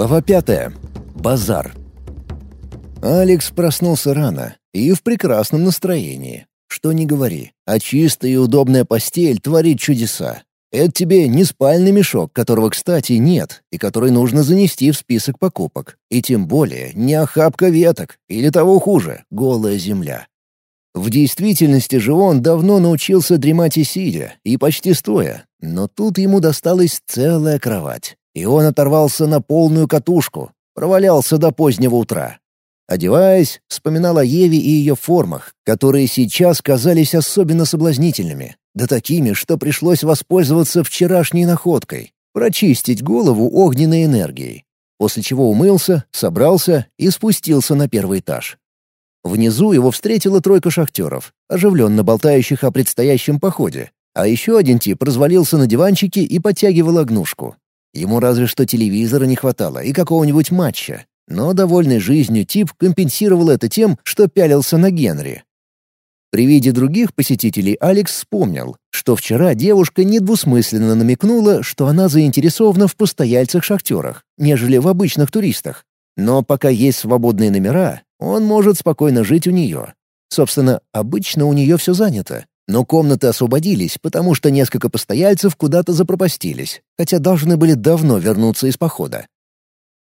Глава пятая. Базар. Алекс проснулся рано и в прекрасном настроении. Что ни говори, а чистая и удобная постель творит чудеса. Это тебе не спальный мешок, которого, кстати, нет, и который нужно занести в список покупок. И тем более не охапка веток, или того хуже, голая земля. В действительности же он давно научился дремать и сидя, и почти стоя, но тут ему досталась целая кровать, и он оторвался на полную катушку, провалялся до позднего утра. Одеваясь, вспоминал о Еве и ее формах, которые сейчас казались особенно соблазнительными, да такими, что пришлось воспользоваться вчерашней находкой, прочистить голову огненной энергией, после чего умылся, собрался и спустился на первый этаж. Внизу его встретила тройка шахтеров, оживленно болтающих о предстоящем походе, а еще один тип развалился на диванчике и подтягивал огнушку. Ему разве что телевизора не хватало и какого-нибудь матча, но довольный жизнью тип компенсировал это тем, что пялился на Генри. При виде других посетителей Алекс вспомнил, что вчера девушка недвусмысленно намекнула, что она заинтересована в постояльцах-шахтерах, нежели в обычных туристах. Но пока есть свободные номера, он может спокойно жить у нее. Собственно, обычно у нее все занято. Но комнаты освободились, потому что несколько постояльцев куда-то запропастились, хотя должны были давно вернуться из похода.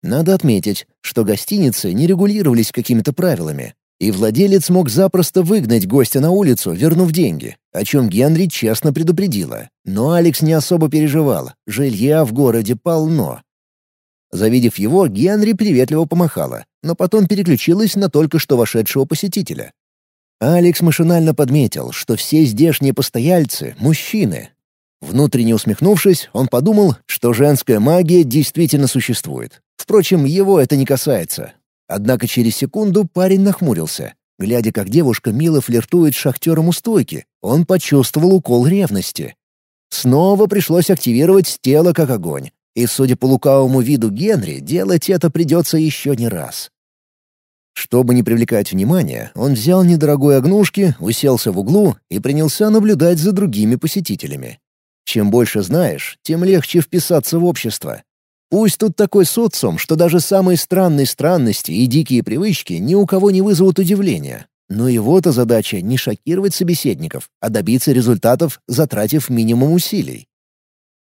Надо отметить, что гостиницы не регулировались какими-то правилами, и владелец мог запросто выгнать гостя на улицу, вернув деньги, о чем Генри честно предупредила. Но Алекс не особо переживал, жилья в городе полно. Завидев его, Генри приветливо помахала, но потом переключилась на только что вошедшего посетителя. Алекс машинально подметил, что все здешние постояльцы — мужчины. Внутренне усмехнувшись, он подумал, что женская магия действительно существует. Впрочем, его это не касается. Однако через секунду парень нахмурился. Глядя, как девушка мило флиртует с шахтером у стойки, он почувствовал укол ревности. Снова пришлось активировать тело как огонь. И, судя по лукавому виду Генри, делать это придется еще не раз. Чтобы не привлекать внимания, он взял недорогой огнушки, уселся в углу и принялся наблюдать за другими посетителями. Чем больше знаешь, тем легче вписаться в общество. Пусть тут такой социум, что даже самые странные странности и дикие привычки ни у кого не вызовут удивления. Но его-то задача не шокировать собеседников, а добиться результатов, затратив минимум усилий.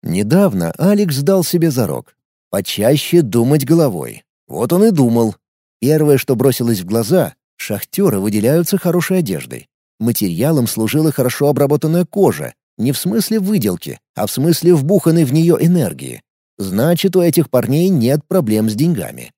Недавно Алекс дал себе зарок. Почаще думать головой. Вот он и думал. Первое, что бросилось в глаза — шахтеры выделяются хорошей одеждой. Материалом служила хорошо обработанная кожа, не в смысле выделки, а в смысле вбуханной в нее энергии. Значит, у этих парней нет проблем с деньгами.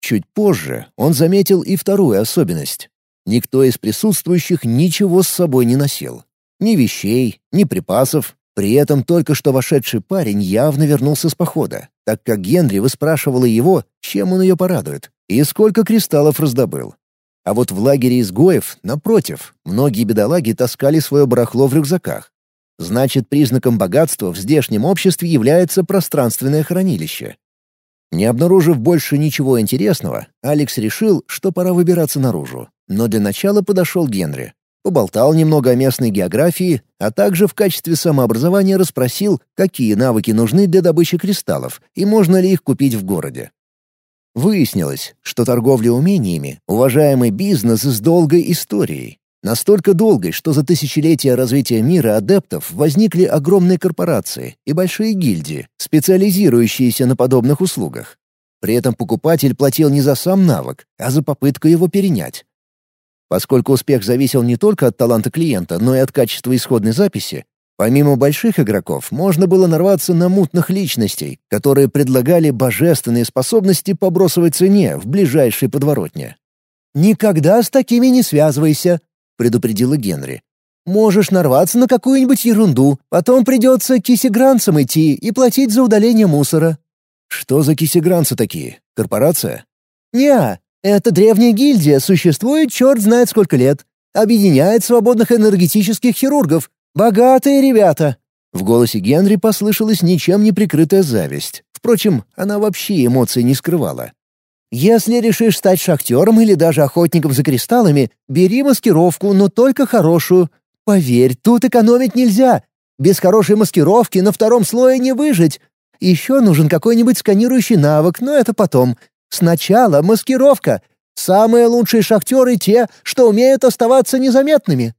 Чуть позже он заметил и вторую особенность. Никто из присутствующих ничего с собой не носил. Ни вещей, ни припасов. При этом только что вошедший парень явно вернулся с похода, так как Генри выспрашивала его, чем он ее порадует, и сколько кристаллов раздобыл. А вот в лагере изгоев, напротив, многие бедолаги таскали свое барахло в рюкзаках, Значит, признаком богатства в здешнем обществе является пространственное хранилище. Не обнаружив больше ничего интересного, Алекс решил, что пора выбираться наружу. Но для начала подошел Генри. Поболтал немного о местной географии, а также в качестве самообразования расспросил, какие навыки нужны для добычи кристаллов и можно ли их купить в городе. Выяснилось, что торговля умениями — уважаемый бизнес с долгой историей. Настолько долгой, что за тысячелетия развития мира адептов возникли огромные корпорации и большие гильдии, специализирующиеся на подобных услугах. При этом покупатель платил не за сам навык, а за попытку его перенять. Поскольку успех зависел не только от таланта клиента, но и от качества исходной записи, помимо больших игроков можно было нарваться на мутных личностей, которые предлагали божественные способности по бросовой цене в ближайшей подворотне. «Никогда с такими не связывайся», предупредила Генри. «Можешь нарваться на какую-нибудь ерунду, потом придется кисегранцам идти и платить за удаление мусора». «Что за кисегранцы такие? Корпорация?» «Не, это древняя гильдия, существует черт знает сколько лет. Объединяет свободных энергетических хирургов. Богатые ребята!» В голосе Генри послышалась ничем не прикрытая зависть. Впрочем, она вообще эмоций не скрывала. Если решишь стать шахтером или даже охотником за кристаллами, бери маскировку, но только хорошую. Поверь, тут экономить нельзя. Без хорошей маскировки на втором слое не выжить. Еще нужен какой-нибудь сканирующий навык, но это потом. Сначала маскировка. Самые лучшие шахтеры — те, что умеют оставаться незаметными».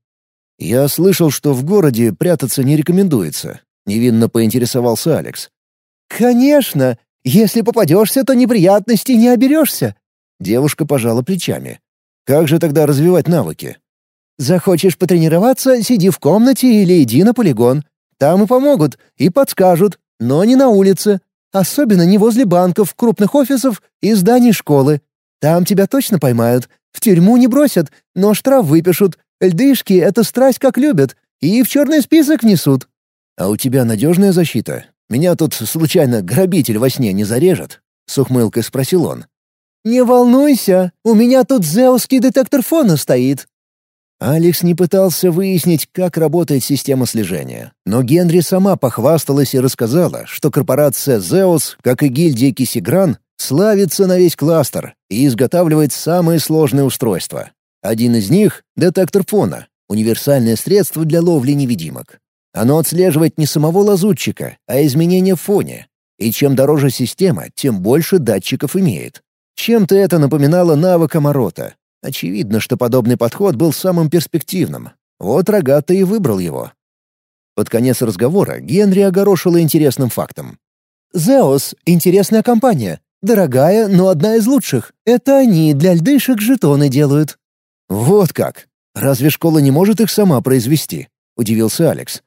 «Я слышал, что в городе прятаться не рекомендуется», — невинно поинтересовался Алекс. «Конечно! Если попадешься, то неприятностей не оберешься». Девушка пожала плечами. «Как же тогда развивать навыки?» «Захочешь потренироваться — сиди в комнате или иди на полигон. Там и помогут, и подскажут, но не на улице. Особенно не возле банков, крупных офисов и зданий школы. Там тебя точно поймают. В тюрьму не бросят, но штраф выпишут. Льдышки — это страсть как любят. И в черный список внесут». «А у тебя надежная защита? Меня тут случайно грабитель во сне не зарежет?» — с ухмылкой спросил он. «Не волнуйся, у меня тут зеовский детектор фона стоит». Алекс не пытался выяснить, как работает система слежения, но Генри сама похвасталась и рассказала, что корпорация Zeus, как и гильдия Кисигран, славится на весь кластер и изготавливает самые сложные устройства. Один из них — детектор фона, универсальное средство для ловли невидимок. Оно отслеживает не самого лазутчика, а изменения в фоне. И чем дороже система, тем больше датчиков имеет. Чем-то это напоминало навык Амарота. Очевидно, что подобный подход был самым перспективным. Вот Рогата и выбрал его. Под конец разговора Генри огорошила интересным фактом. «Зеос — интересная компания. Дорогая, но одна из лучших. Это они для льдышек жетоны делают». «Вот как! Разве школа не может их сама произвести?» — удивился Алекс.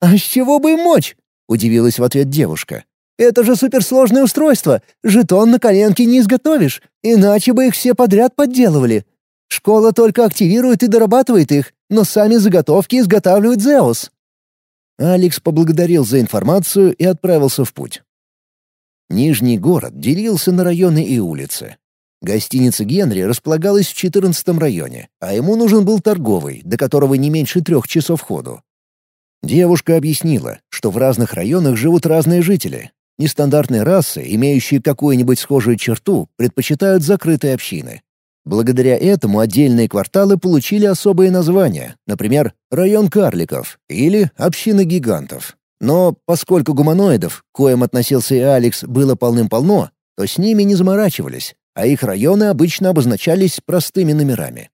«А с чего бы им мочь?» — удивилась в ответ девушка. «Это же суперсложное устройство. Жетон на коленке не изготовишь, иначе бы их все подряд подделывали. Школа только активирует и дорабатывает их, но сами заготовки изготавливает Зеус». Алекс поблагодарил за информацию и отправился в путь. Нижний город делился на районы и улицы. Гостиница Генри располагалась в 14 районе, а ему нужен был торговый, до которого не меньше трех часов ходу. Девушка объяснила, что в разных районах живут разные жители. Нестандартные расы, имеющие какую-нибудь схожую черту, предпочитают закрытые общины. Благодаря этому отдельные кварталы получили особые названия, например, район карликов или община гигантов. Но поскольку гуманоидов, к коим относился и Алекс, было полным-полно, то с ними не заморачивались, а их районы обычно обозначались простыми номерами.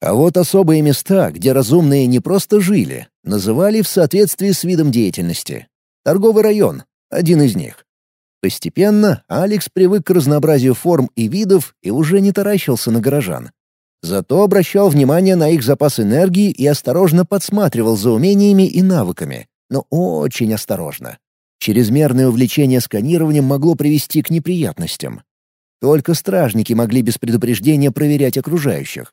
А вот особые места, где разумные не просто жили, называли в соответствии с видом деятельности. Торговый район — один из них. Постепенно Алекс привык к разнообразию форм и видов и уже не таращился на горожан. Зато обращал внимание на их запас энергии и осторожно подсматривал за умениями и навыками, но очень осторожно. Чрезмерное увлечение сканированием могло привести к неприятностям. Только стражники могли без предупреждения проверять окружающих.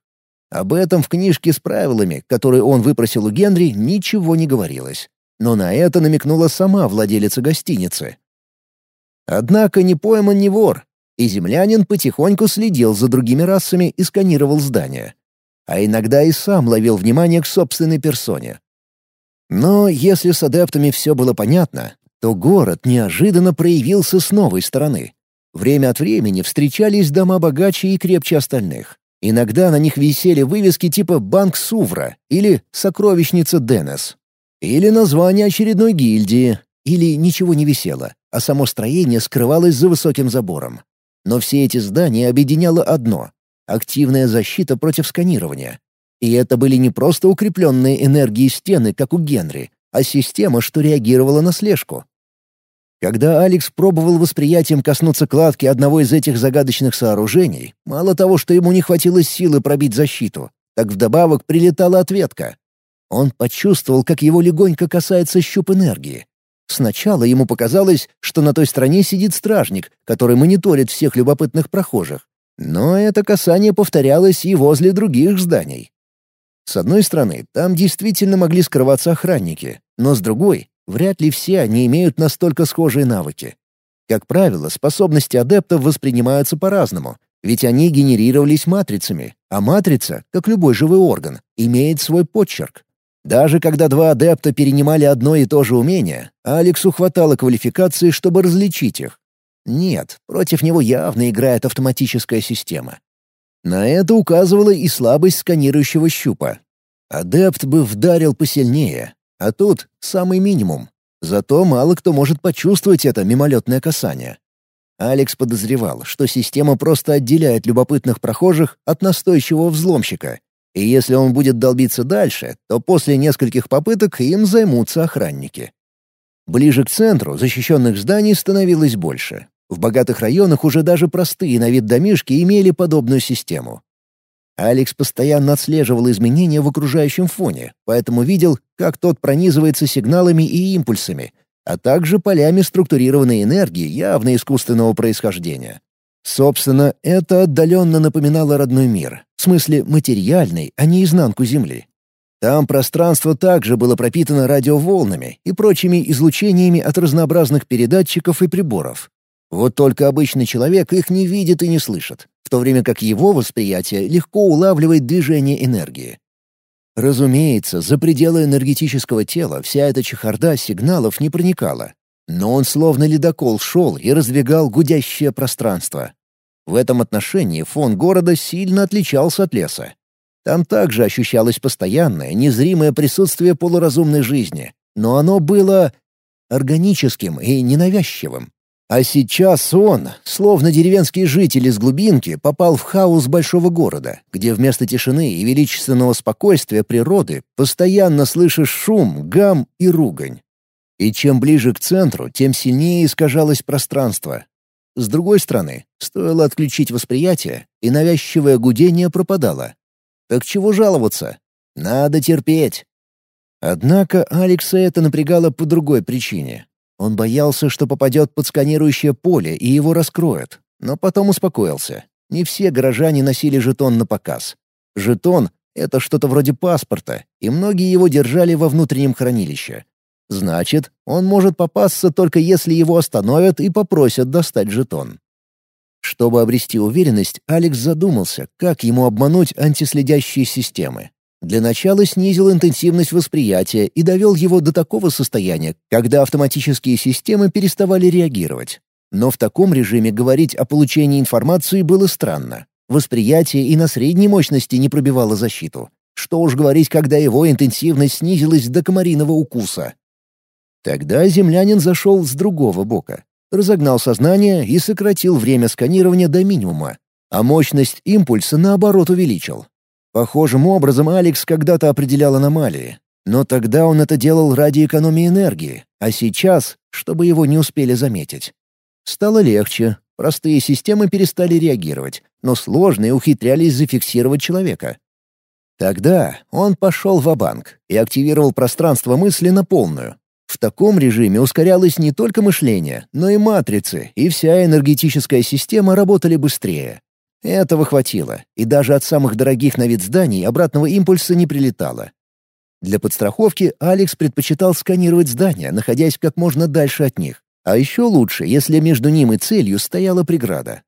Об этом в книжке с правилами, которые он выпросил у Генри, ничего не говорилось. Но на это намекнула сама владелица гостиницы. Однако не пойман не вор, и землянин потихоньку следил за другими расами и сканировал здания. А иногда и сам ловил внимание к собственной персоне. Но если с адептами все было понятно, то город неожиданно проявился с новой стороны. Время от времени встречались дома богаче и крепче остальных. Иногда на них висели вывески типа «Банк Сувра» или «Сокровищница Денес». Или название очередной гильдии, или ничего не висело, а само строение скрывалось за высоким забором. Но все эти здания объединяло одно — активная защита против сканирования. И это были не просто укрепленные энергией стены, как у Генри, а система, что реагировала на слежку. Когда Алекс пробовал восприятием коснуться кладки одного из этих загадочных сооружений, мало того, что ему не хватило силы пробить защиту, так вдобавок прилетала ответка. Он почувствовал, как его легонько касается щуп энергии. Сначала ему показалось, что на той стороне сидит стражник, который мониторит всех любопытных прохожих. Но это касание повторялось и возле других зданий. С одной стороны, там действительно могли скрываться охранники, но с другой, Вряд ли все они имеют настолько схожие навыки. Как правило, способности адептов воспринимаются по-разному, ведь они генерировались матрицами, а матрица, как любой живой орган, имеет свой подчерк. Даже когда два адепта перенимали одно и то же умение, Алексу хватало квалификации, чтобы различить их. Нет, против него явно играет автоматическая система. На это указывала и слабость сканирующего щупа. Адепт бы вдарил посильнее, а тут самый минимум. Зато мало кто может почувствовать это мимолетное касание. Алекс подозревал, что система просто отделяет любопытных прохожих от настойчивого взломщика, и если он будет долбиться дальше, то после нескольких попыток им займутся охранники. Ближе к центру защищенных зданий становилось больше. В богатых районах уже даже простые на вид домишки имели подобную систему. Алекс постоянно отслеживал изменения в окружающем фоне, поэтому видел, как тот пронизывается сигналами и импульсами, а также полями структурированной энергии явно искусственного происхождения. Собственно, это отдаленно напоминало родной мир, в смысле материальный, а не изнанку Земли. Там пространство также было пропитано радиоволнами и прочими излучениями от разнообразных передатчиков и приборов. Вот только обычный человек их не видит и не слышит, то время как его восприятие легко улавливает движение энергии. Разумеется, за пределы энергетического тела вся эта чехарда сигналов не проникала. Но он словно ледокол шел и раздвигал гудящее пространство. В этом отношении фон города сильно отличался от леса. Там также ощущалось постоянное, незримое присутствие полуразумной жизни, но оно было органическим и ненавязчивым. А сейчас он, словно деревенский житель из глубинки, попал в хаос большого города, где вместо тишины и величественного спокойствия природы постоянно слышишь шум, гам и ругань. И чем ближе к центру, тем сильнее искажалось пространство. С другой стороны, стоило отключить восприятие, и навязчивое гудение пропадало. Так чего жаловаться? Надо терпеть. Однако Алекса это напрягало по другой причине. Он боялся, что попадет под сканирующее поле и его раскроют, но потом успокоился. Не все горожане носили жетон на показ. Жетон — это что-то вроде паспорта, и многие его держали во внутреннем хранилище. Значит, он может попасться только если его остановят и попросят достать жетон. Чтобы обрести уверенность, Алекс задумался, как ему обмануть антиследящие системы. Для начала снизил интенсивность восприятия и довел его до такого состояния, когда автоматические системы переставали реагировать. Но в таком режиме говорить о получении информации было странно. Восприятие и на средней мощности не пробивало защиту. Что уж говорить, когда его интенсивность снизилась до комариного укуса. Тогда землянин зашел с другого бока, разогнал сознание и сократил время сканирования до минимума, а мощность импульса, наоборот, увеличил. Похожим образом Алекс когда-то определял аномалии, но тогда он это делал ради экономии энергии, а сейчас, чтобы его не успели заметить. Стало легче, простые системы перестали реагировать, но сложные ухитрялись зафиксировать человека. Тогда он пошел в банк и активировал пространство мысли на полную. В таком режиме ускорялось не только мышление, но и матрицы, и вся энергетическая система работали быстрее. Этого хватило, и даже от самых дорогих на вид зданий обратного импульса не прилетало. Для подстраховки Алекс предпочитал сканировать здания, находясь как можно дальше от них. А еще лучше, если между ним и целью стояла преграда.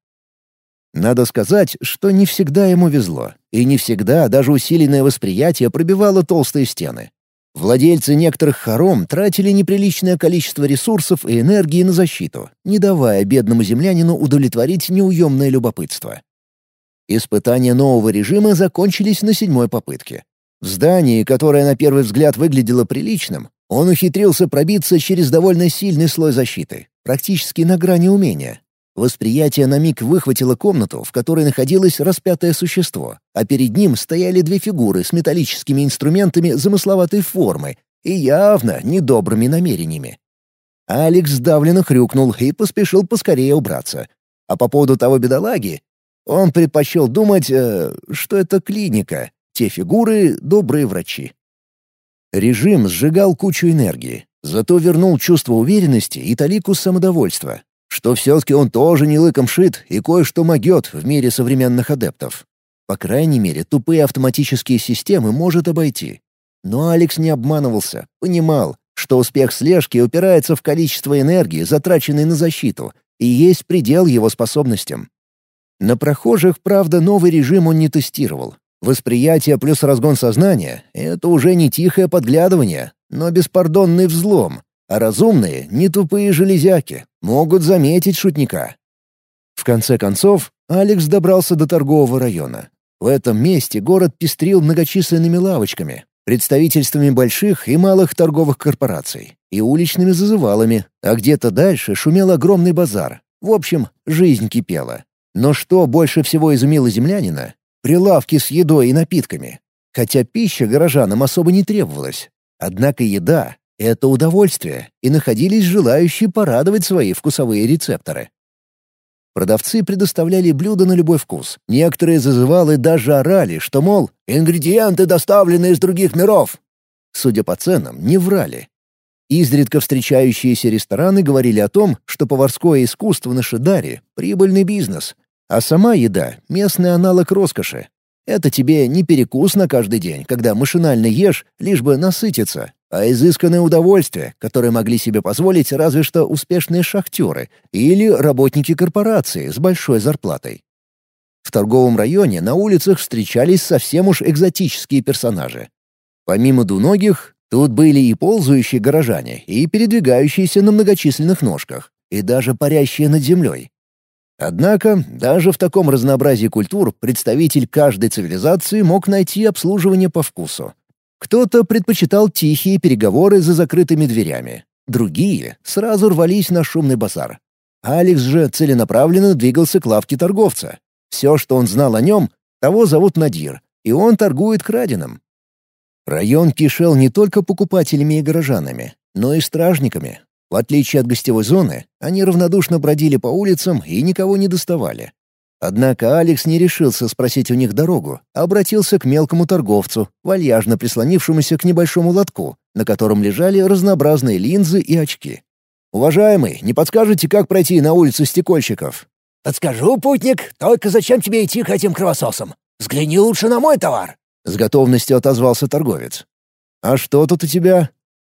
Надо сказать, что не всегда ему везло, и не всегда даже усиленное восприятие пробивало толстые стены. Владельцы некоторых хором тратили неприличное количество ресурсов и энергии на защиту, не давая бедному землянину удовлетворить неуемное любопытство. Испытания нового режима закончились на седьмой попытке. В здании, которое на первый взгляд выглядело приличным, он ухитрился пробиться через довольно сильный слой защиты, практически на грани умения. Восприятие на миг выхватило комнату, в которой находилось распятое существо, а перед ним стояли две фигуры с металлическими инструментами замысловатой формы и явно недобрыми намерениями. Алекс сдавленно хрюкнул и поспешил поскорее убраться. А по поводу того бедолаги, он предпочел думать, э, что это клиника, те фигуры — добрые врачи. Режим сжигал кучу энергии, зато вернул чувство уверенности и талику самодовольства, что все-таки он тоже не лыком шит и кое-что могет в мире современных адептов. По крайней мере, тупые автоматические системы может обойти. Но Алекс не обманывался, понимал, что успех слежки упирается в количество энергии, затраченной на защиту, и есть предел его способностям. На прохожих, правда, новый режим он не тестировал. Восприятие плюс разгон сознания — это уже не тихое подглядывание, но беспардонный взлом, а разумные, не тупые железяки, могут заметить шутника. В конце концов, Алекс добрался до торгового района. В этом месте город пестрил многочисленными лавочками. представительствами больших и малых торговых корпораций и уличными зазывалами, а где-то дальше шумел огромный базар. В общем, жизнь кипела. Но что больше всего изумило землянина? Прилавки с едой и напитками. Хотя пища горожанам особо не требовалась. Однако еда — это удовольствие, и находились желающие порадовать свои вкусовые рецепторы. Продавцы предоставляли блюда на любой вкус. Некоторые зазывалы даже орали, что, мол, ингредиенты доставлены из других миров. Судя по ценам, не врали. Изредка встречающиеся рестораны говорили о том, что поварское искусство на Шидаре — прибыльный бизнес, а сама еда — местный аналог роскоши. Это тебе не перекус на каждый день, когда машинально ешь, лишь бы насытиться, а изысканное удовольствие, которое могли себе позволить разве что успешные шахтеры или работники корпорации с большой зарплатой. В торговом районе на улицах встречались совсем уж экзотические персонажи. Помимо двуногих, тут были и ползающие горожане, и передвигающиеся на многочисленных ножках, и даже парящие над землей. Однако, даже в таком разнообразии культур представитель каждой цивилизации мог найти обслуживание по вкусу. Кто-то предпочитал тихие переговоры за закрытыми дверями. Другие сразу рвались на шумный базар. Алекс же целенаправленно двигался к лавке торговца. Все, что он знал о нем, того зовут Надир, и он торгует краденым. Район кишел не только покупателями и горожанами, но и стражниками. В отличие от гостевой зоны, они равнодушно бродили по улицам и никого не доставали. Однако Алекс не решился спросить у них дорогу, а обратился к мелкому торговцу, вальяжно прислонившемуся к небольшому лотку, на котором лежали разнообразные линзы и очки. «Уважаемый, не подскажете, как пройти на улицу стекольщиков?» «Подскажу, путник, только зачем тебе идти к этим кровососам? Взгляни лучше на мой товар!» С готовностью отозвался торговец. «А что тут у тебя?»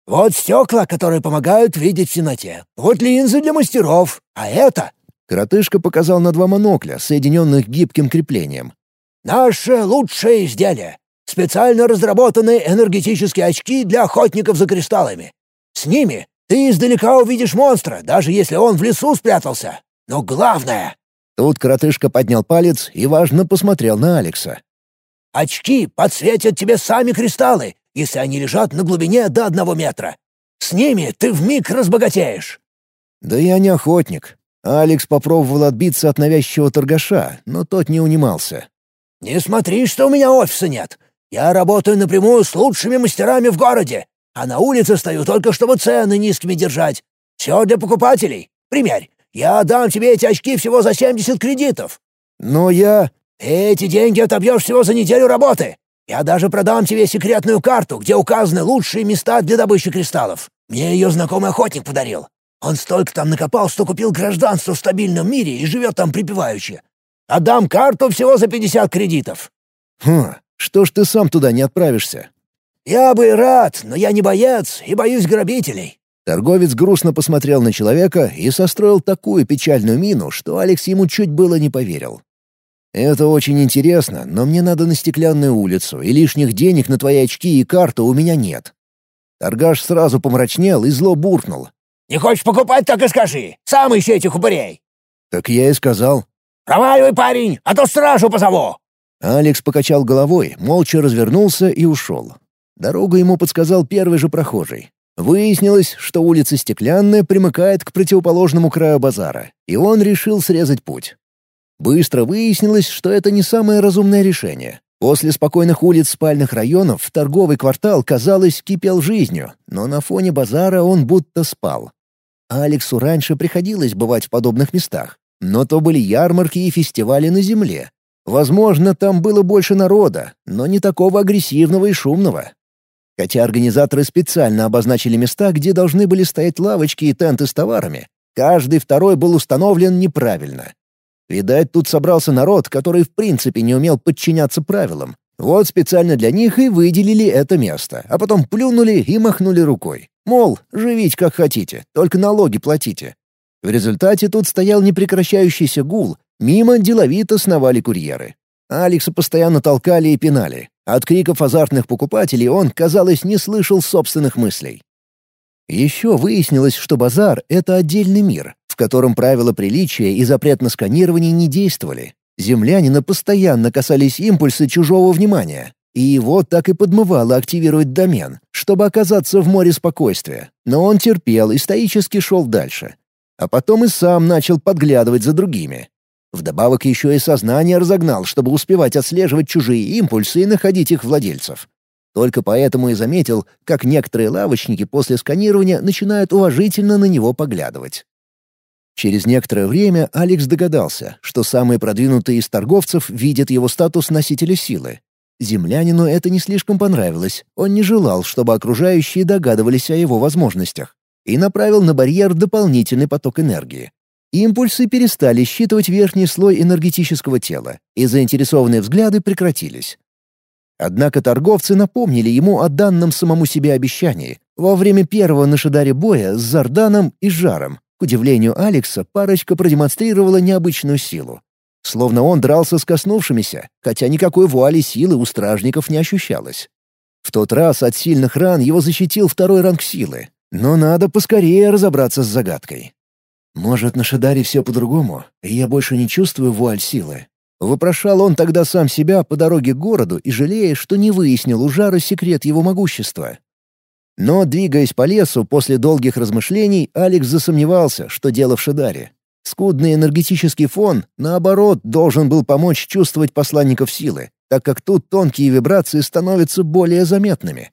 «Вот стекла, которые помогают видеть в темноте. Вот линзы для мастеров. А это Коротышка показал на два монокля, соединенных гибким креплением. «Наше лучшее изделие. Специально разработанные энергетические очки для охотников за кристаллами. С ними ты издалека увидишь монстра, даже если он в лесу спрятался. Но главное...» Тут коротышка поднял палец и важно посмотрел на Алекса. «Очки подсветят тебе сами кристаллы, если они лежат на глубине до одного метра. С ними ты вмиг разбогатеешь». «Да я не охотник», Алекс попробовал отбиться от навязчивого торгаша, но тот не унимался. «Не смотри, что у меня офиса нет. Я работаю напрямую с лучшими мастерами в городе, а на улице стою только, чтобы цены низкими держать. Все для покупателей. Примерь, я дам тебе эти очки всего за 70 кредитов». «Но я...» «Эти деньги отобьешь всего за неделю работы. Я даже продам тебе секретную карту, где указаны лучшие места для добычи кристаллов. Мне ее знакомый охотник подарил. Он столько там накопал, что купил гражданство в стабильном мире и живет там припеваючи. Отдам карту всего за пятьдесят кредитов». «Хм, что ж ты сам туда не отправишься?» «Я бы рад, но я не боец и боюсь грабителей». Торговец грустно посмотрел на человека и состроил такую печальную мину, что Алекс ему чуть было не поверил. «Это очень интересно, но мне надо на стеклянную улицу, и лишних денег на твои очки и карту у меня нет». Торгаш сразу помрачнел и зло буркнул. Не хочешь покупать, так и скажи. Сам ищи этих упырей». «Так я и сказал». «Проваливай, парень, а то стражу позову». Алекс покачал головой, молча развернулся и ушел. Дорогу ему подсказал первый же прохожий. Выяснилось, что улица Стеклянная примыкает к противоположному краю базара, и он решил срезать путь. Быстро выяснилось, что это не самое разумное решение. После спокойных улиц спальных районов торговый квартал, казалось, кипел жизнью, но на фоне базара он будто спал. Алексу раньше приходилось бывать в подобных местах, но то были ярмарки и фестивали на земле. Возможно, там было больше народа, но не такого агрессивного и шумного. Хотя организаторы специально обозначили места, где должны были стоять лавочки и тенты с товарами, каждый второй был установлен неправильно. Видать, тут собрался народ, который в принципе не умел подчиняться правилам. Вот специально для них и выделили это место, а потом плюнули и махнули рукой. Мол, живите как хотите, только налоги платите. В результате тут стоял непрекращающийся гул, мимо деловито сновали курьеры. Алекса постоянно толкали и пинали. От криков азартных покупателей он, казалось, не слышал собственных мыслей. Еще выяснилось, что базар — это отдельный мир, котором правила приличия и запрет на сканирование не действовали. Землянина постоянно касались импульсы чужого внимания. и его так и подмывало активировать домен, чтобы оказаться в море спокойствия. Но он терпел и стоически шел дальше. А потом и сам начал подглядывать за другими. Вдобавок еще и сознание разогнал, чтобы успевать отслеживать чужие импульсы и находить их владельцев. Только поэтому и заметил, как некоторые лавочники после сканирования начинают уважительно на него поглядывать. Через некоторое время Алекс догадался, что самые продвинутые из торговцев видят его статус носителя силы. Землянину это не слишком понравилось, он не желал, чтобы окружающие догадывались о его возможностях, и направил на барьер дополнительный поток энергии. Импульсы перестали считывать верхний слой энергетического тела, и заинтересованные взгляды прекратились. Однако торговцы напомнили ему о данном самому себе обещании во время первого на Шидаре боя с Зарданом и Жаром, к удивлению Алекса, парочка продемонстрировала необычную силу. Словно он дрался с коснувшимися, хотя никакой вуали силы у стражников не ощущалось. В тот раз от сильных ран его защитил второй ранг силы. Но надо поскорее разобраться с загадкой. «Может, на Шадаре все по-другому, и я больше не чувствую вуаль силы?» Вопрошал он тогда сам себя по дороге к городу и жалея, что не выяснил у Жара секрет его могущества. Но, двигаясь по лесу после долгих размышлений, Алекс засомневался, что дело в Шадаре. Скудный энергетический фон, наоборот, должен был помочь чувствовать посланников силы, так как тут тонкие вибрации становятся более заметными.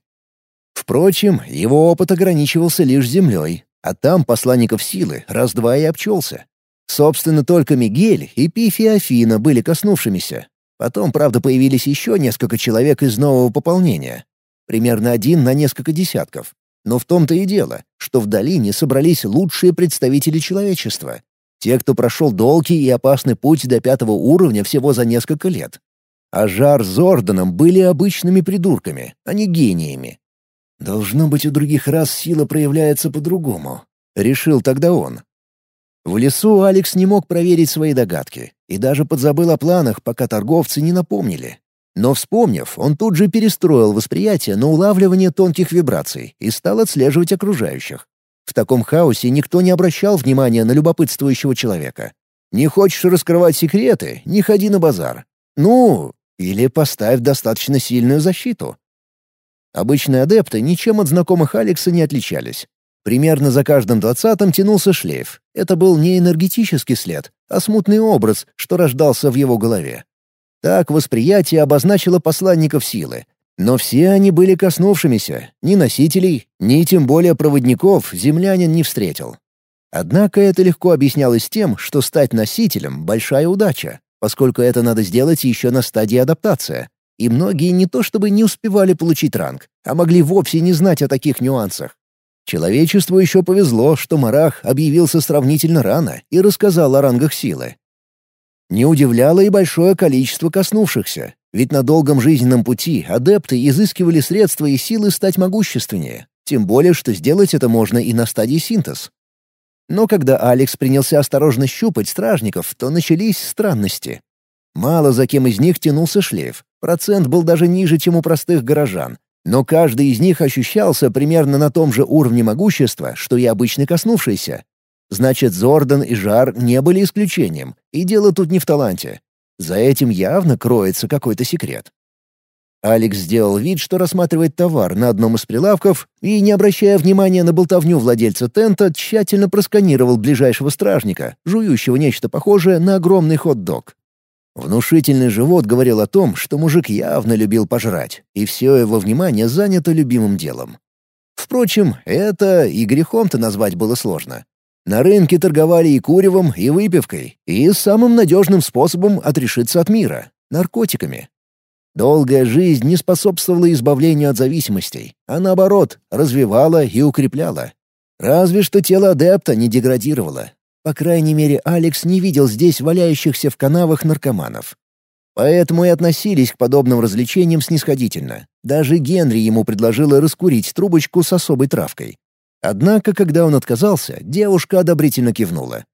Впрочем, его опыт ограничивался лишь землей, а там посланников силы раз-два и обчелся. Собственно, только Мигель и Пифи Афина были коснувшимися. Потом, правда, появились еще несколько человек из нового пополнения, примерно один на несколько десятков. Но в том-то и дело, что в долине собрались лучшие представители человечества. Те, кто прошел долгий и опасный путь до пятого уровня всего за несколько лет. А Жар с Зорданом были обычными придурками, а не гениями. «Должно быть, у других рас сила проявляется по-другому», — решил тогда он. В лесу Алекс не мог проверить свои догадки и даже подзабыл о планах, пока торговцы не напомнили. Но вспомнив, он тут же перестроил восприятие на улавливание тонких вибраций и стал отслеживать окружающих. В таком хаосе никто не обращал внимания на любопытствующего человека. Не хочешь раскрывать секреты — не ходи на базар. Ну, или поставь достаточно сильную защиту. Обычные адепты ничем от знакомых Алекса не отличались. Примерно за каждым двадцатым тянулся шлейф. Это был не энергетический след, а смутный образ, что рождался в его голове. Так восприятие обозначило посланников силы. Но все они были коснувшимися, ни носителей, ни тем более проводников землянин не встретил. Однако это легко объяснялось тем, что стать носителем — большая удача, поскольку это надо сделать еще на стадии адаптации. И многие не то чтобы не успевали получить ранг, а могли вовсе не знать о таких нюансах. Человечеству еще повезло, что Марах объявился сравнительно рано и рассказал о рангах силы. Не удивляло и большое количество коснувшихся, ведь на долгом жизненном пути адепты изыскивали средства и силы стать могущественнее, тем более, что сделать это можно и на стадии синтез. Но когда Алекс принялся осторожно щупать стражников, то начались странности. Мало за кем из них тянулся шлейф, процент был даже ниже, чем у простых горожан, но каждый из них ощущался примерно на том же уровне могущества, что и обычный коснувшийся, Значит, Зордан и Жар не были исключением, и дело тут не в таланте. За этим явно кроется какой-то секрет. Алекс сделал вид, что рассматривает товар на одном из прилавков и, не обращая внимания на болтовню владельца тента, тщательно просканировал ближайшего стражника, жующего нечто похожее на огромный хот-дог. Внушительный живот говорил о том, что мужик явно любил пожрать, и все его внимание занято любимым делом. Впрочем, это и грехом-то назвать было сложно. На рынке торговали и куревом, и выпивкой, и самым надежным способом отрешиться от мира — наркотиками. Долгая жизнь не способствовала избавлению от зависимостей, а наоборот, развивала и укрепляла. Разве что тело адепта не деградировало. По крайней мере, Алекс не видел здесь валяющихся в канавах наркоманов. Поэтому и относились к подобным развлечениям снисходительно. Даже Генри ему предложила раскурить трубочку с особой травкой. Однако, когда он отказался, девушка одобрительно кивнула.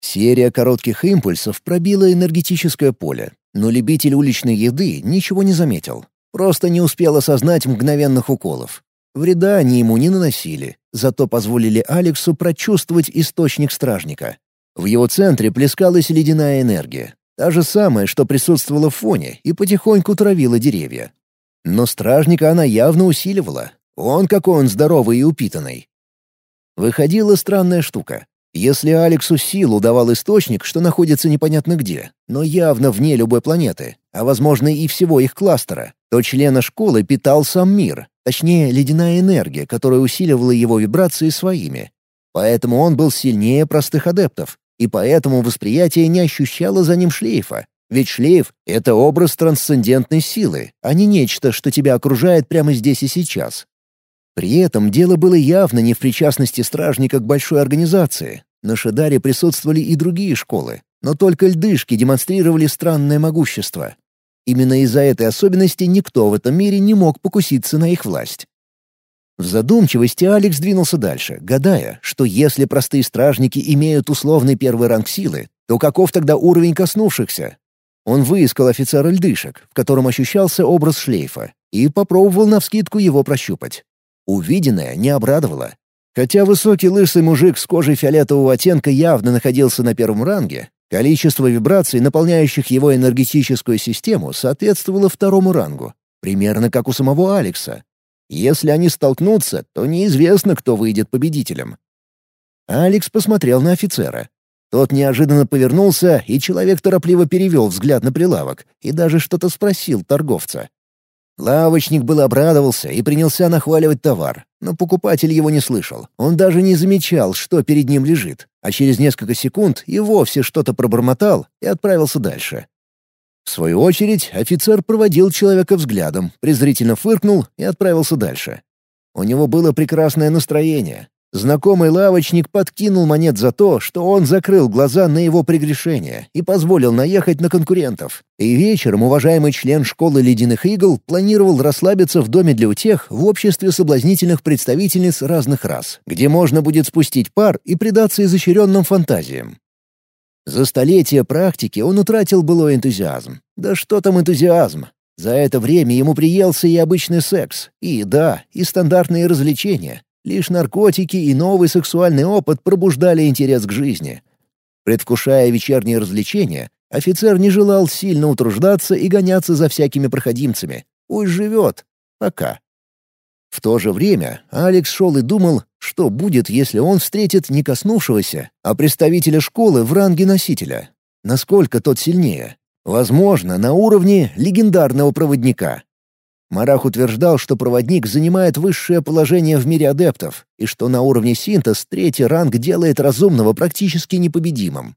Серия коротких импульсов пробила энергетическое поле, но любитель уличной еды ничего не заметил. Просто не успел осознать мгновенных уколов. Вреда они ему не наносили, зато позволили Алексу прочувствовать источник стражника. В его центре плескалась ледяная энергия, та же самая, что присутствовала в фоне и потихоньку травила деревья. Но стражника она явно усиливала. Он какой он здоровый и упитанный. Выходила странная штука. Если Алексу силу давал источник, что находится непонятно где, но явно вне любой планеты, а возможно и всего их кластера, то члена школы питал сам мир, точнее ледяная энергия, которая усиливала его вибрации своими. Поэтому он был сильнее простых адептов, и поэтому восприятие не ощущало за ним шлейфа. Ведь шлейф — это образ трансцендентной силы, а не нечто, что тебя окружает прямо здесь и сейчас. При этом дело было явно не в причастности стражника к большой организации. На Шидаре присутствовали и другие школы, но только льдышки демонстрировали странное могущество. Именно из-за этой особенности никто в этом мире не мог покуситься на их власть. В задумчивости Алекс двинулся дальше, гадая, что если простые стражники имеют условный первый ранг силы, то каков тогда уровень коснувшихся? Он выискал офицера льдышек, в котором ощущался образ шлейфа, и попробовал навскидку его прощупать. Увиденное не обрадовало. Хотя высокий лысый мужик с кожей фиолетового оттенка явно находился на первом ранге, количество вибраций, наполняющих его энергетическую систему, соответствовало второму рангу, примерно как у самого Алекса. Если они столкнутся, то неизвестно, кто выйдет победителем. Алекс посмотрел на офицера. Тот неожиданно повернулся, и человек торопливо перевел взгляд на прилавок и даже что-то спросил торговца. Лавочник был обрадовался и принялся нахваливать товар, но покупатель его не слышал. Он даже не замечал, что перед ним лежит, а через несколько секунд и вовсе что-то пробормотал и отправился дальше. В свою очередь офицер проводил человека взглядом, презрительно фыркнул и отправился дальше. У него было прекрасное настроение. Знакомый лавочник подкинул монет за то, что он закрыл глаза на его прегрешение и позволил наехать на конкурентов. И вечером уважаемый член школы ледяных игл планировал расслабиться в доме для утех в обществе соблазнительных представительниц разных рас, где можно будет спустить пар и предаться изощренным фантазиям. За столетия практики он утратил былой энтузиазм. Да что там энтузиазм? За это время ему приелся и обычный секс, и да, и стандартные развлечения, Лишь наркотики и новый сексуальный опыт пробуждали интерес к жизни. Предвкушая вечерние развлечения, офицер не желал сильно утруждаться и гоняться за всякими проходимцами. Пусть живет. Пока. В то же время Алекс шел и думал, что будет, если он встретит не коснувшегося, а представителя школы в ранге носителя. Насколько тот сильнее? Возможно, на уровне легендарного проводника. Марах утверждал, что проводник занимает высшее положение в мире адептов, и что на уровне синтез третий ранг делает разумного практически непобедимым.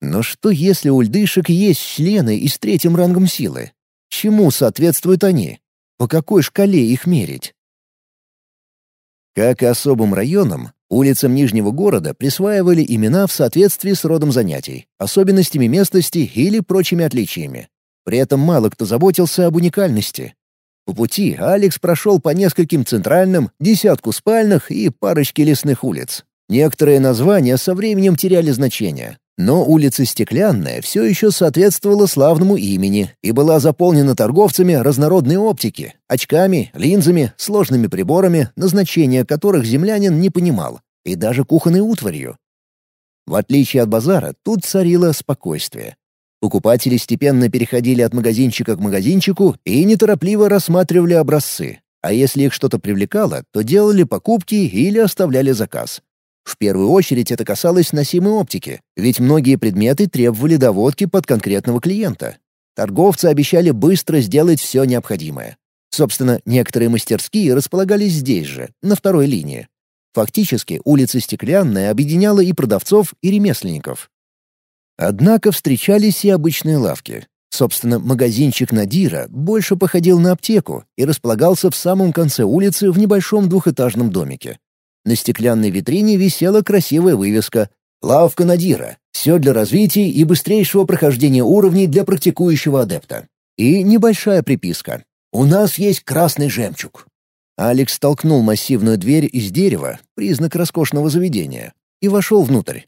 Но что если у льдышек есть члены и с третьим рангом силы? Чему соответствуют они? По какой шкале их мерить? Как и особым районам, улицам Нижнего города присваивали имена в соответствии с родом занятий, особенностями местности или прочими отличиями. При этом мало кто заботился об уникальности, по пути Алекс прошел по нескольким центральным, десятку спальных и парочке лесных улиц. Некоторые названия со временем теряли значение, но улица Стеклянная все еще соответствовала славному имени и была заполнена торговцами разнородной оптики, очками, линзами, сложными приборами, назначения которых землянин не понимал, и даже кухонной утварью. В отличие от базара, тут царило спокойствие. Покупатели степенно переходили от магазинчика к магазинчику и неторопливо рассматривали образцы. А если их что-то привлекало, то делали покупки или оставляли заказ. В первую очередь это касалось носимой оптики, ведь многие предметы требовали доводки под конкретного клиента. Торговцы обещали быстро сделать все необходимое. Собственно, некоторые мастерские располагались здесь же, на второй линии. Фактически, улица Стеклянная объединяла и продавцов, и ремесленников. Однако встречались и обычные лавки. Собственно, магазинчик Надира больше походил на аптеку и располагался в самом конце улицы в небольшом двухэтажном домике. На стеклянной витрине висела красивая вывеска «Лавка Надира. Все для развития и быстрейшего прохождения уровней для практикующего адепта». И небольшая приписка «У нас есть красный жемчуг». Алекс толкнул массивную дверь из дерева, признак роскошного заведения, и вошел внутрь.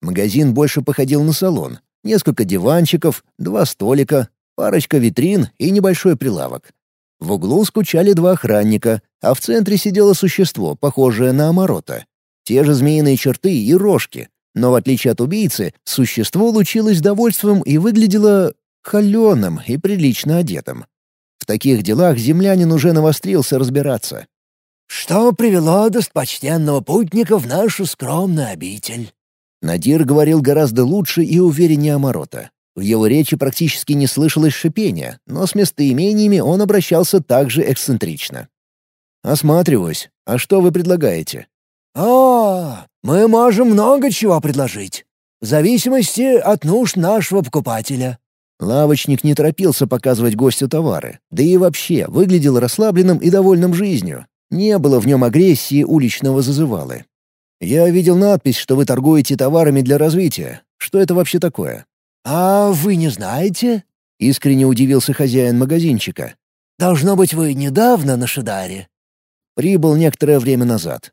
Магазин больше походил на салон. Несколько диванчиков, два столика, парочка витрин и небольшой прилавок. В углу скучали два охранника, а в центре сидело существо, похожее на оморота. Те же змеиные черты и рожки. Но в отличие от убийцы, существо лучилось довольством и выглядело холеным и прилично одетым. В таких делах землянин уже навострился разбираться. «Что привело достопочтенного путника в нашу скромную обитель?» Надир говорил гораздо лучше и увереннее Амарота. В его речи практически не слышалось шипения, но с местоимениями он обращался также эксцентрично. «Осматриваюсь. А что вы предлагаете?» «А, мы можем много чего предложить. В зависимости от нужд нашего покупателя». Лавочник не торопился показывать гостю товары, да и вообще выглядел расслабленным и довольным жизнью, не было в нем агрессии уличного зазывалы. «Я видел надпись, что вы торгуете товарами для развития. Что это вообще такое?» «А вы не знаете?» — искренне удивился хозяин магазинчика. «Должно быть, вы недавно на Шидаре». Прибыл некоторое время назад.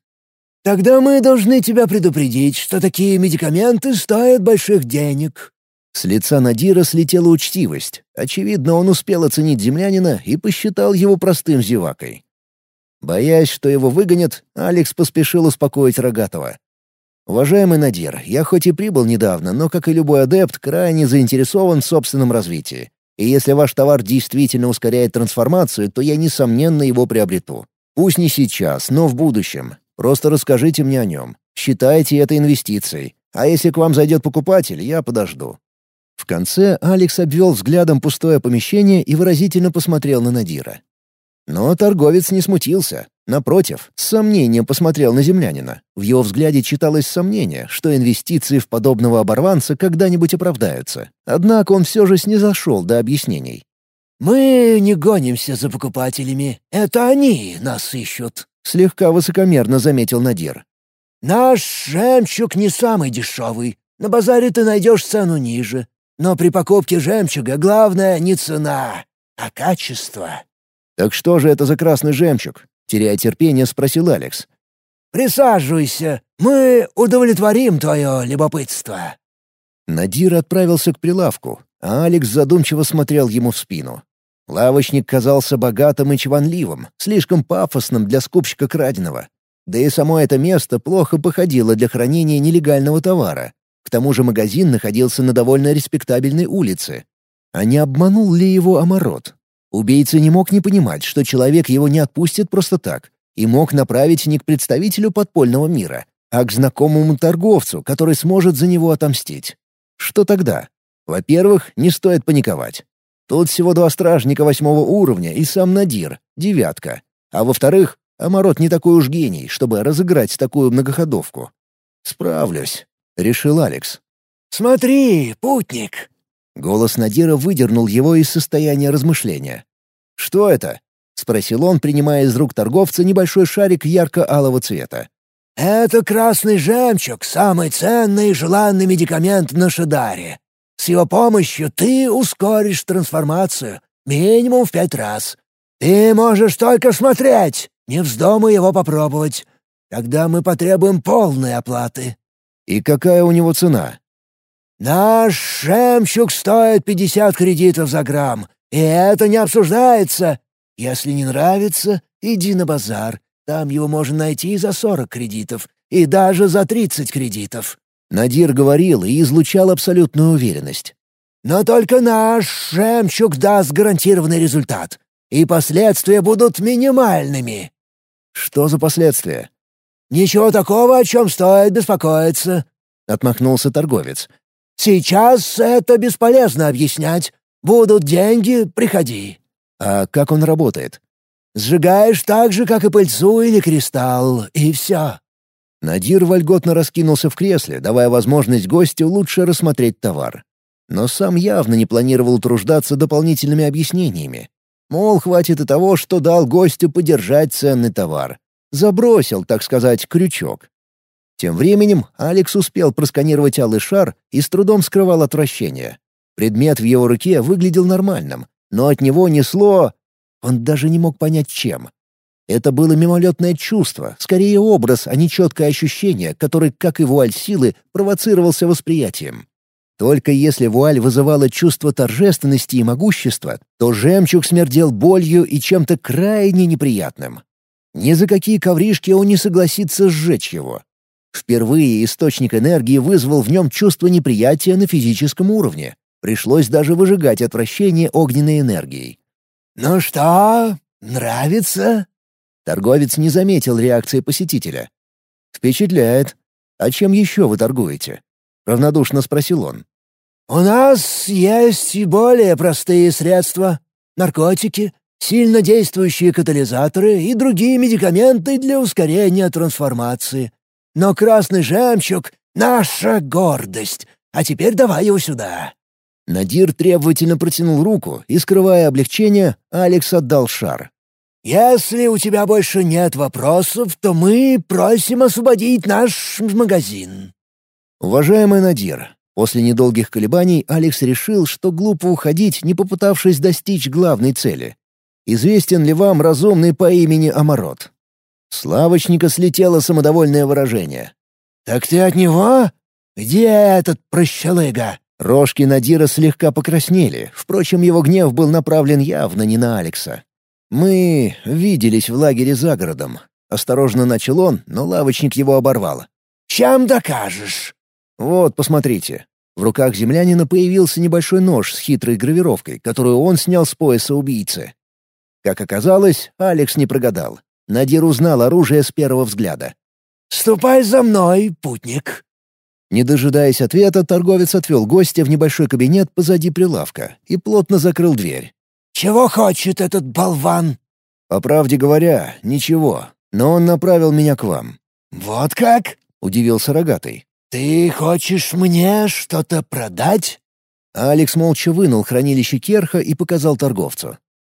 «Тогда мы должны тебя предупредить, что такие медикаменты стоят больших денег». С лица Надира слетела учтивость. Очевидно, он успел оценить землянина и посчитал его простым зевакой. Боясь, что его выгонят, Алекс поспешил успокоить Рогатого. «Уважаемый Надир, я хоть и прибыл недавно, но, как и любой адепт, крайне заинтересован в собственном развитии. И если ваш товар действительно ускоряет трансформацию, то я, несомненно, его приобрету. Пусть не сейчас, но в будущем. Просто расскажите мне о нем. Считайте это инвестицией. А если к вам зайдет покупатель, я подожду». В конце Алекс обвел взглядом пустое помещение и выразительно посмотрел на Надира. Но торговец не смутился. Напротив, с сомнением посмотрел на землянина. В его взгляде читалось сомнение, что инвестиции в подобного оборванца когда-нибудь оправдаются. Однако он все же снизошел до объяснений. «Мы не гонимся за покупателями. Это они нас ищут», — слегка высокомерно заметил Надир. «Наш жемчуг не самый дешевый. На базаре ты найдешь цену ниже. Но при покупке жемчуга главное не цена, а качество». «Так что же это за красный жемчуг?» — теряя терпение, спросил Алекс. «Присаживайся, мы удовлетворим твое любопытство». Надир отправился к прилавку, а Алекс задумчиво смотрел ему в спину. Лавочник казался богатым и чванливым, слишком пафосным для скупщика краденого. Да и само это место плохо походило для хранения нелегального товара. К тому же магазин находился на довольно респектабельной улице. А не обманул ли его Амарот? Убийца не мог не понимать, что человек его не отпустит просто так, и мог направить не к представителю подпольного мира, а к знакомому торговцу, который сможет за него отомстить. Что тогда? Во-первых, не стоит паниковать. Тут всего два стражника восьмого уровня и сам Надир, девятка. А во-вторых, Амарот не такой уж гений, чтобы разыграть такую многоходовку. «Справлюсь», — решил Алекс. «Смотри, путник!» Голос Надира выдернул его из состояния размышления. «Что это?» — спросил он, принимая из рук торговца небольшой шарик ярко-алого цвета. «Это красный жемчуг, самый ценный и желанный медикамент на Шидаре. С его помощью ты ускоришь трансформацию минимум в пять раз. Ты можешь только смотреть, не вздумай его попробовать. Тогда мы потребуем полной оплаты». «И какая у него цена?» «Наш жемчуг стоит пятьдесят кредитов за грамм, и это не обсуждается. Если не нравится, иди на базар, там его можно найти за сорок кредитов, и даже за тридцать кредитов». Надир говорил и излучал абсолютную уверенность. «Но только наш жемчуг даст гарантированный результат, и последствия будут минимальными». «Что за последствия?» «Ничего такого, о чем стоит беспокоиться», — отмахнулся торговец. Сейчас это бесполезно объяснять. Будут деньги — приходи». «А как он работает?» «Сжигаешь так же, как и пыльцу или кристалл, и все». Надир вольготно раскинулся в кресле, давая возможность гостю лучше рассмотреть товар. Но сам явно не планировал утруждаться дополнительными объяснениями. Мол, хватит и того, что дал гостю подержать ценный товар. Забросил, так сказать, крючок. Тем временем Алекс успел просканировать алый шар и с трудом скрывал отвращение. Предмет в его руке выглядел нормальным, но от него несло... Он даже не мог понять, чем. Это было мимолетное чувство, скорее образ, а не четкое ощущение, которое, как и вуаль силы, провоцировался восприятием. Только если вуаль вызывала чувство торжественности и могущества, то жемчуг смердел болью и чем-то крайне неприятным. Ни за какие ковришки он не согласится сжечь его. Впервые источник энергии вызвал в нем чувство неприятия на физическом уровне. Пришлось даже выжигать отвращение огненной энергией. «Ну что, нравится?» Торговец не заметил реакции посетителя. «Впечатляет. А чем еще вы торгуете?» — равнодушно спросил он. «У нас есть и более простые средства. Наркотики, сильно действующие катализаторы и другие медикаменты для ускорения трансформации. Но красный жемчуг — наша гордость. А теперь давай его сюда». Надир требовательно протянул руку, и, скрывая облегчение, Алекс отдал шар. «Если у тебя больше нет вопросов, то мы просим освободить наш магазин». «Уважаемый Надир, после недолгих колебаний Алекс решил, что глупо уходить, не попытавшись достичь главной цели. Известен ли вам разумный по имени Амарот?» С лавочника слетело самодовольное выражение. «Так ты от него? Где этот прощалыга?» Рожки Надира слегка покраснели, впрочем, его гнев был направлен явно не на Алекса. «Мы виделись в лагере за городом». Осторожно начал он, но лавочник его оборвал. «Чем докажешь?» «Вот, посмотрите». В руках землянина появился небольшой нож с хитрой гравировкой, которую он снял с пояса убийцы. Как оказалось, Алекс не прогадал. Надир узнал оружие с первого взгляда. «Ступай за мной, путник!» Не дожидаясь ответа, торговец отвел гостя в небольшой кабинет позади прилавка и плотно закрыл дверь. «Чего хочет этот болван?» «По правде говоря, ничего, но он направил меня к вам». «Вот как?» — удивился рогатый. «Ты хочешь мне что-то продать?» Алекс молча вынул хранилище Керха и показал торговцу.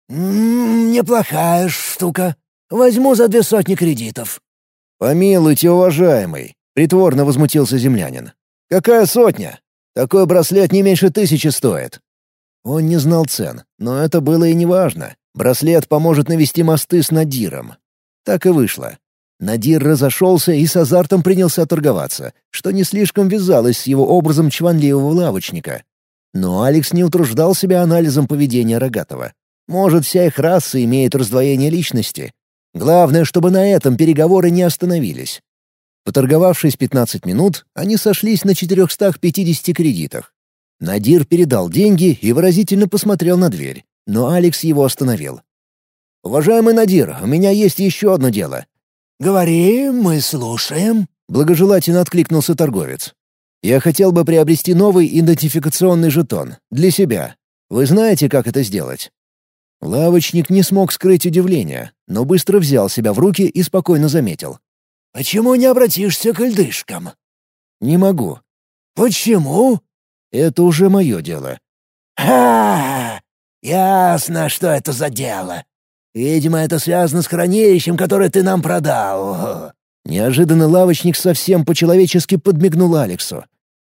«М -м, «Неплохая штука. Возьму за две сотни кредитов». «Помилуйте, уважаемый. Притворно возмутился землянин. «Какая сотня? Такой браслет не меньше тысячи стоит». Он не знал цен, но это было и неважно. Браслет поможет навести мосты с Надиром. Так и вышло. Надир разошелся и с азартом принялся торговаться, что не слишком вязалось с его образом чванливого лавочника. Но Алекс не утруждал себя анализом поведения Рогатого. Может, вся их раса имеет раздвоение личности. Главное, чтобы на этом переговоры не остановились. Поторговавшись 15 минут, они сошлись на 450 кредитах. Надир передал деньги и выразительно посмотрел на дверь, но Алекс его остановил. «Уважаемый Надир, у меня есть еще одно дело». «Говори, мы слушаем», — благожелательно откликнулся торговец. «Я хотел бы приобрести новый идентификационный жетон. Для себя. Вы знаете, как это сделать?» Лавочник не смог скрыть удивление, но быстро взял себя в руки и спокойно заметил. «Почему не обратишься к льдышкам?» «Не могу». «Почему?» «Это уже мое дело». «Ха! Ясно, что это за дело. Видимо, это связано с хранилищем, которое ты нам продал». Неожиданно лавочник совсем по-человечески подмигнул Алексу.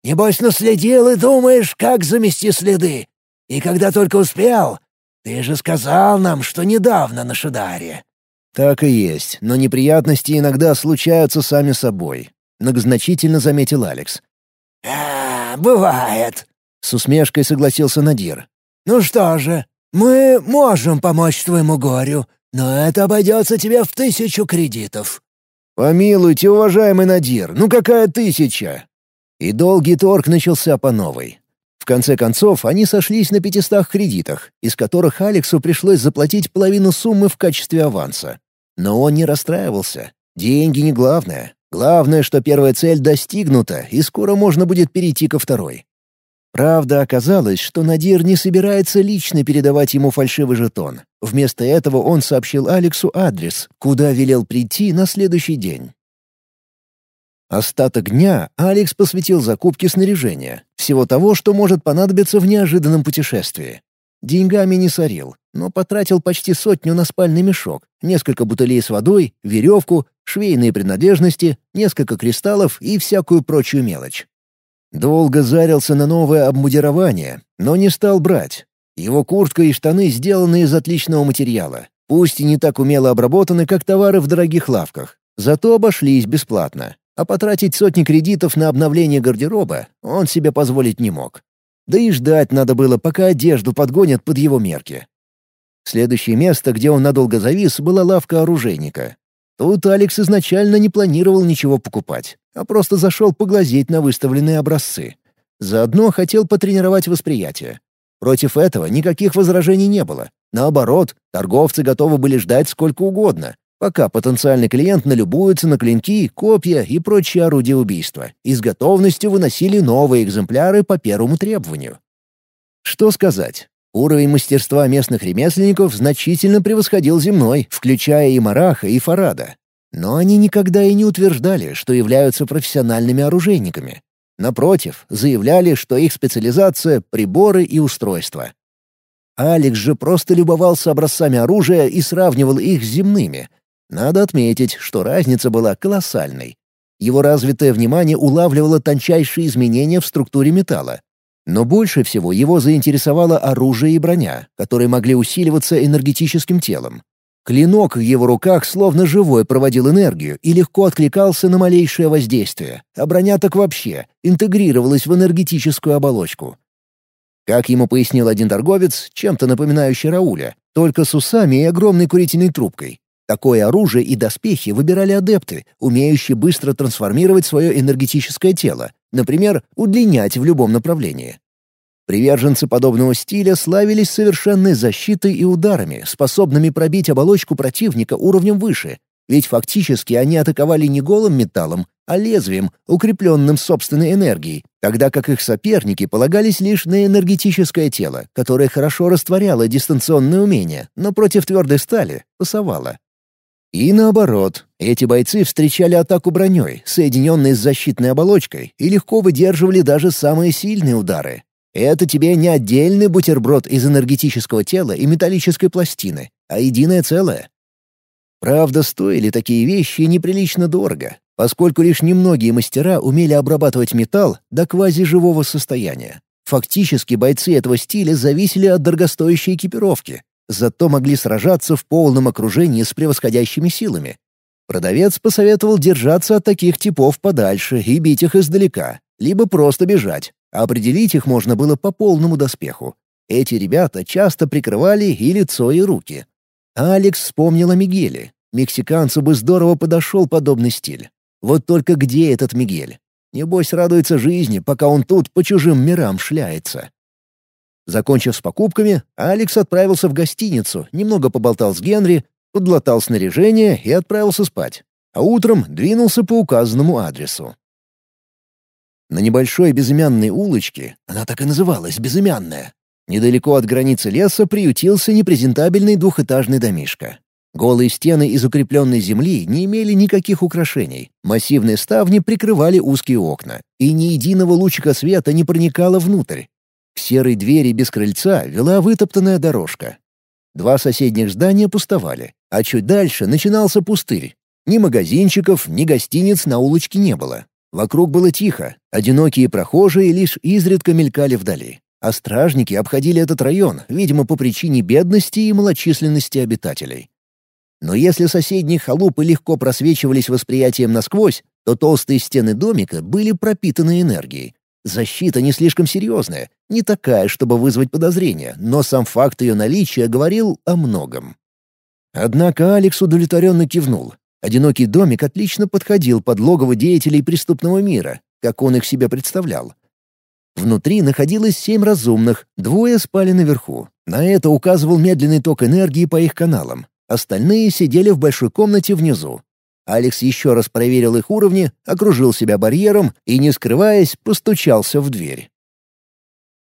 «Небось, наследил и думаешь, как замести следы. И когда только успел, ты же сказал нам, что недавно на Шидаре. «Так и есть, но неприятности иногда случаются сами собой», — многозначительно заметил Алекс. «А, бывает», — с усмешкой согласился Надир. «Ну что же, мы можем помочь твоему горю, но это обойдется тебе в тысячу кредитов». «Помилуйте, уважаемый Надир, ну какая тысяча?» И долгий торг начался по новой. В конце концов, они сошлись на пятистах кредитах, из которых Алексу пришлось заплатить половину суммы в качестве аванса. Но он не расстраивался. Деньги не главное. Главное, что первая цель достигнута, и скоро можно будет перейти ко второй. Правда, оказалось, что Надир не собирается лично передавать ему фальшивый жетон. Вместо этого он сообщил Алексу адрес, куда велел прийти на следующий день. Остаток дня Алекс посвятил закупке снаряжения, всего того, что может понадобиться в неожиданном путешествии. Деньгами не сорил, но потратил почти сотню на спальный мешок, несколько бутылей с водой, веревку, швейные принадлежности, несколько кристаллов и всякую прочую мелочь. Долго зарился на новое обмундирование, но не стал брать. Его куртка и штаны сделаны из отличного материала, пусть и не так умело обработаны, как товары в дорогих лавках, зато обошлись бесплатно а потратить сотни кредитов на обновление гардероба он себе позволить не мог. Да и ждать надо было, пока одежду подгонят под его мерки. Следующее место, где он надолго завис, была лавка оружейника. Тут Алекс изначально не планировал ничего покупать, а просто зашел поглазеть на выставленные образцы. Заодно хотел потренировать восприятие. Против этого никаких возражений не было. Наоборот, торговцы готовы были ждать сколько угодно, пока потенциальный клиент налюбуется на клинки, копья и прочие орудия убийства и с готовностью выносили новые экземпляры по первому требованию. Что сказать? Уровень мастерства местных ремесленников значительно превосходил земной, включая и Мараха, и Фарада. Но они никогда и не утверждали, что являются профессиональными оружейниками. Напротив, заявляли, что их специализация — приборы и устройства. Алекс же просто любовался образцами оружия и сравнивал их с земными. Надо отметить, что разница была колоссальной. Его развитое внимание улавливало тончайшие изменения в структуре металла. Но больше всего его заинтересовало оружие и броня, которые могли усиливаться энергетическим телом. Клинок в его руках словно живой проводил энергию и легко откликался на малейшее воздействие, а броня так вообще интегрировалась в энергетическую оболочку. Как ему пояснил один торговец, чем-то напоминающий Рауля, только с усами и огромной курительной трубкой. Такое оружие и доспехи выбирали адепты, умеющие быстро трансформировать свое энергетическое тело, например, удлинять в любом направлении. Приверженцы подобного стиля славились совершенной защитой и ударами, способными пробить оболочку противника уровнем выше, ведь фактически они атаковали не голым металлом, а лезвием, укрепленным собственной энергией, тогда как их соперники полагались лишь на энергетическое тело, которое хорошо растворяло дистанционные умения, но против твердой стали пасовало. И наоборот, эти бойцы встречали атаку броней, соединенной с защитной оболочкой, и легко выдерживали даже самые сильные удары, это тебе не отдельный бутерброд из энергетического тела и металлической пластины, а единое целое. Правда, стоили такие вещи неприлично дорого, поскольку лишь немногие мастера умели обрабатывать металл до квазиживого состояния. Фактически бойцы этого стиля зависели от дорогостоящей экипировки, зато могли сражаться в полном окружении с превосходящими силами. Продавец посоветовал держаться от таких типов подальше и бить их издалека, либо просто бежать, Определить их можно было по полному доспеху. Эти ребята часто прикрывали и лицо, и руки. Алекс вспомнил о Мигеле. Мексиканцу бы здорово подошел подобный стиль. Вот только где этот Мигель? Небось радуется жизни, пока он тут по чужим мирам шляется. Закончив с покупками, Алекс отправился в гостиницу, немного поболтал с Генри, подлатал снаряжение и отправился спать. А утром двинулся по указанному адресу. На небольшой безымянной улочке, она так и называлась, безымянная, недалеко от границы леса приютился непрезентабельный двухэтажный домишко. Голые стены из укрепленной земли не имели никаких украшений. Массивные ставни прикрывали узкие окна, и ни единого лучика света не проникало внутрь. К серой двери без крыльца вела вытоптанная дорожка. Два соседних здания пустовали, а чуть дальше начинался пустырь. Ни магазинчиков, ни гостиниц на улочке не было. Вокруг было тихо, одинокие прохожие лишь изредка мелькали вдали. А стражники обходили этот район, видимо, по причине бедности и малочисленности обитателей. Но если соседние халупы легко просвечивались восприятием насквозь, то толстые стены домика были пропитаны энергией. Защита не слишком серьезная, не такая, чтобы вызвать подозрения, но сам факт ее наличия говорил о многом. Однако Алекс удовлетворенно кивнул. Одинокий домик отлично подходил под логово деятелей преступного мира, как он их себе представлял. Внутри находилось семь разумных, двое спали наверху. На это указывал медленный ток энергии по их каналам. Остальные сидели в большой комнате внизу. Алекс еще раз проверил их уровни, окружил себя барьером и, не скрываясь, постучался в дверь.